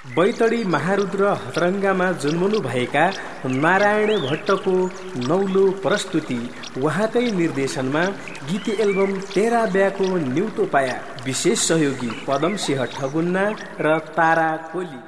बैतडी महारुद्र हतरङ्गामा जन्मनुभएका नारायण भट्टको नौलो प्रस्तुति उहाँकै निर्देशनमा गीत एल्बम तेरा ब्याको न्युतो पाया विशेष सहयोगी पदम सिंह ठगुन्ना र तारा कोली।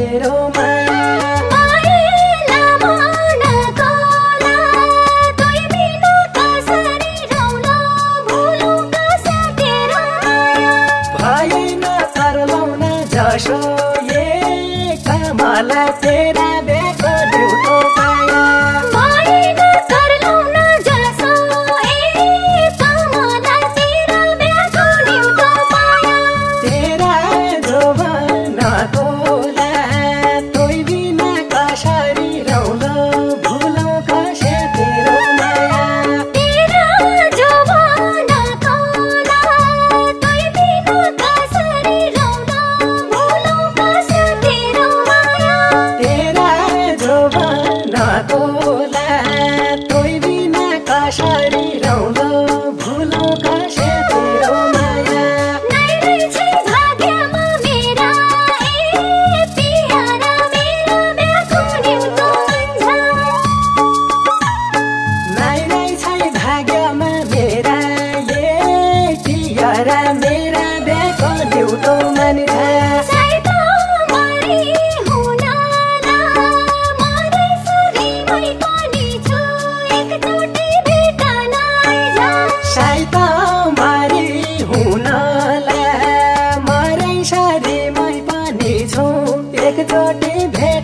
little mind.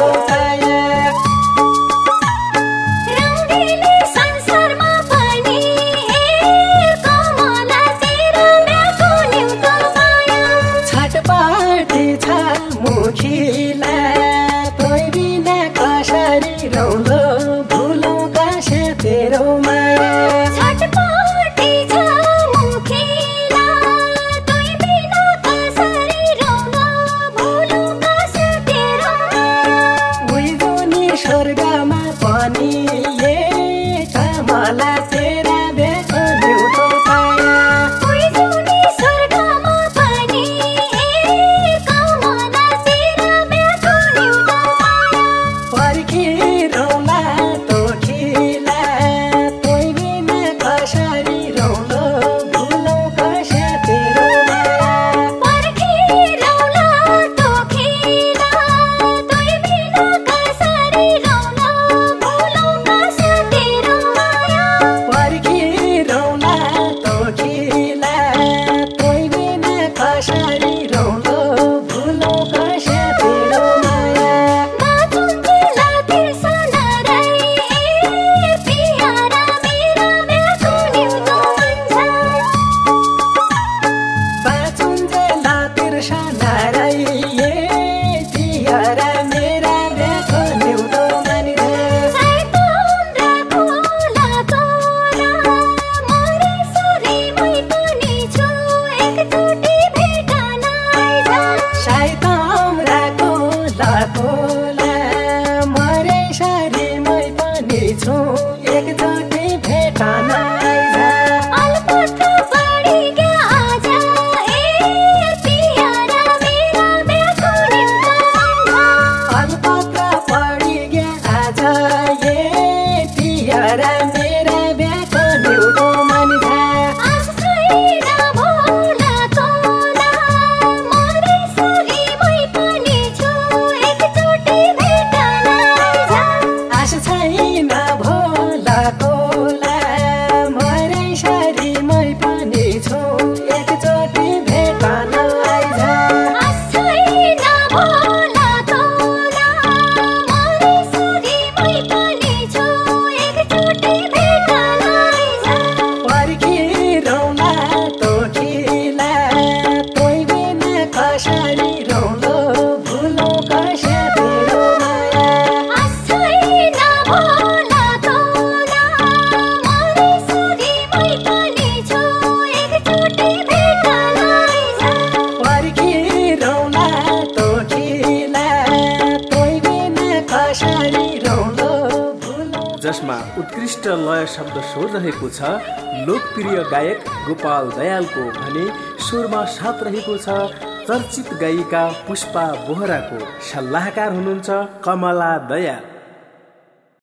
को सया स्वर्गमा पनि शब्द स्वर रहेको छ। लोकप्रिय गायक गोपाल दयालको भने स्वरमा साथ रहेको छ चर्चित गायिका पुष्पा बोहराको। सल्लाहकार हुनुहुन्छ कमला दयाल।